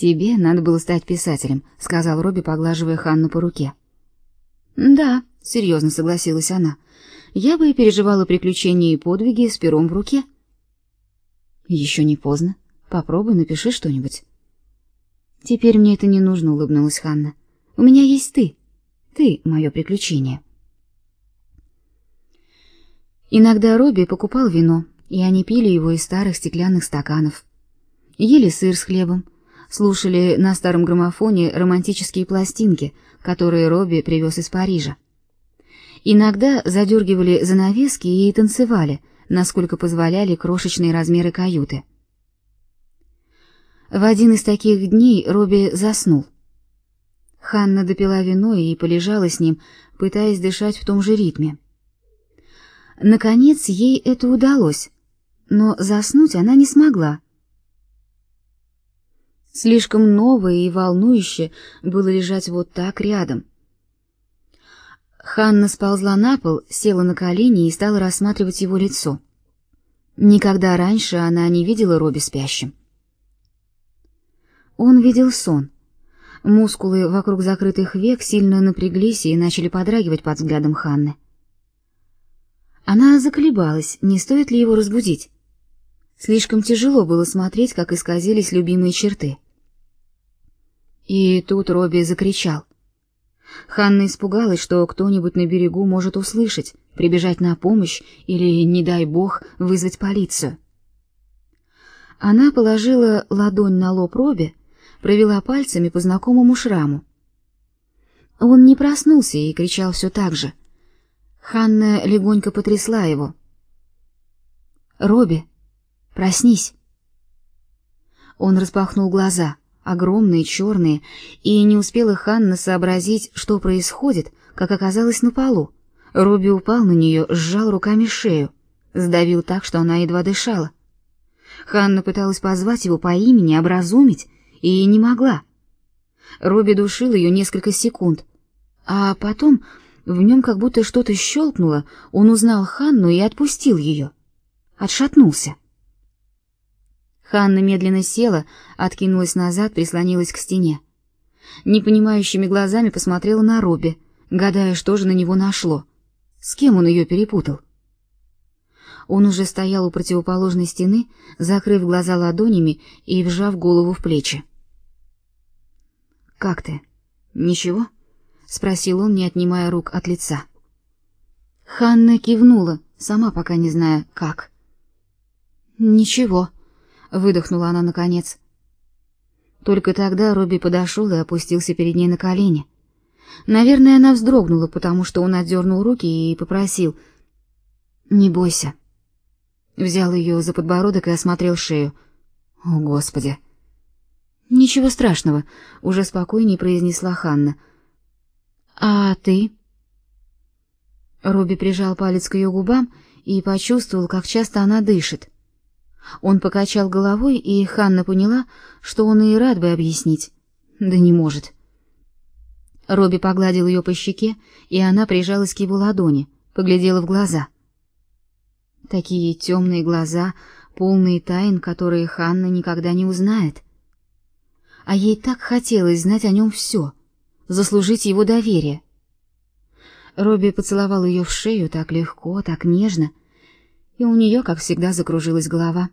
Тебе надо было стать писателем, сказал Робби, поглаживая Ханну по руке. Да, серьезно согласилась она. Я бы и переживала приключения и подвиги с пером в руке. Еще не поздно. Попробуй, напиши что-нибудь. Теперь мне это не нужно, улыбнулась Ханна. У меня есть ты. Ты мое приключение. Иногда Робби покупал вино, и они пили его из старых стеклянных стаканов. Ели сыр с хлебом, слушали на старом граммофоне романтические пластинки, которые Робби привез из Парижа. Иногда задергивали занавески и танцевали, насколько позволяли крошечные размеры каюты. В один из таких дней Робби заснул. Ханна допила вино и полежала с ним, пытаясь дышать в том же ритме. Наконец ей это удалось, но заснуть она не смогла. Слишком новое и волнующе было лежать вот так рядом. Ханна сползла на пол, села на колени и стала рассматривать его лицо. Никогда раньше она не видела Робби спящим. Он видел сон. Мускулы вокруг закрытых век сильно напряглись и начали подрагивать под взглядом Ханны. Она заколебалась, не стоит ли его разбудить. Слишком тяжело было смотреть, как исказились любимые черты. И тут Робби закричал. Ханна испугалась, что кто-нибудь на берегу может услышать, прибежать на помощь или, не дай бог, вызвать полицию. Она положила ладонь на лоб Робби, провела пальцами по знакомому шраму. Он не проснулся и кричал все так же. Ханна легонько потрясла его. «Робби, проснись!» Он распахнул глаза, огромные, черные, и не успела Ханна сообразить, что происходит, как оказалась на полу. Робби упал на нее, сжал руками шею, сдавил так, что она едва дышала. Ханна пыталась позвать его по имени, образумить, и не могла. Робби душил ее несколько секунд, а потом в нем как будто что-то щелкнуло, он узнал Ханну и отпустил ее. Отшатнулся. Ханна медленно села, откинулась назад, прислонилась к стене. Непонимающими глазами посмотрела на Робби, гадая, что же на него нашло. С кем он ее перепутал? Он уже стоял у противоположной стены, закрыв глаза ладонями и вжав голову в плечи. «Как ты? Ничего?» спросил он, не отнимая рук от лица. Ханна кивнула, сама пока не зная как. Ничего, выдохнула она наконец. Только тогда Робби подошел и опустился перед ней на колени. Наверное, она вздрогнула, потому что он отдернул руки и попросил: "Не бойся". Взял ее за подбородок и осмотрел шею. О, господи. Ничего страшного, уже спокойнее произнесла Ханна. А ты? Робби прижал палец к ее губам и почувствовал, как часто она дышит. Он покачал головой, и Ханна поняла, что он и рад бы объяснить, да не может. Робби погладил ее по щеке, и она прижалась к его ладони, поглядела в глаза. Такие темные глаза, полные тайн, которые Ханна никогда не узнает. А ей так хотелось знать о нем все — заслужить его доверие. Робби поцеловал ее в шею так легко, так нежно, и у нее, как всегда, закружилась голова.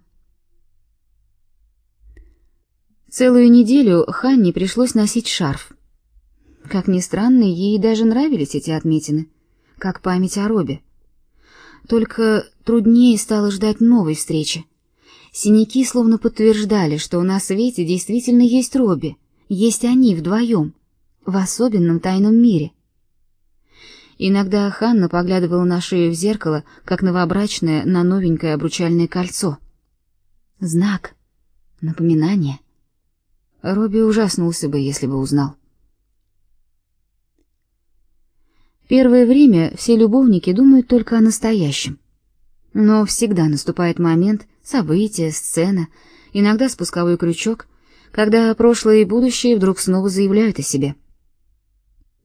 Целую неделю Ханне пришлось носить шарф. Как ни странно, ей даже нравились эти отметины, как память о Робби. Только труднее стало ждать новой встречи. Синяки словно подтверждали, что на свете действительно есть Робби, есть они вдвоем в особенном тайном мире. Иногда Ханна поглядывала на шею в зеркало, как новобрачная на новенькое обручальное кольцо. Знак, напоминание. Робби ужаснулся бы, если бы узнал. Первое время все любовники думают только о настоящем. Но всегда наступает момент, событие, сцена, иногда спусковой крючок, когда прошлое и будущее вдруг снова заявляют о себе.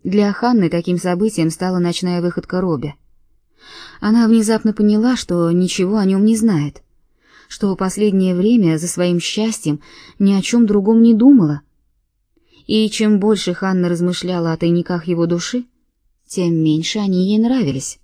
Для Ханны таким событием стала ночная выходка Робби. Она внезапно поняла, что ничего о нем не знает, что последнее время за своим счастьем ни о чем другом не думала, И чем больше Ханна размышляла о тайниках его души, тем меньше они ей нравились.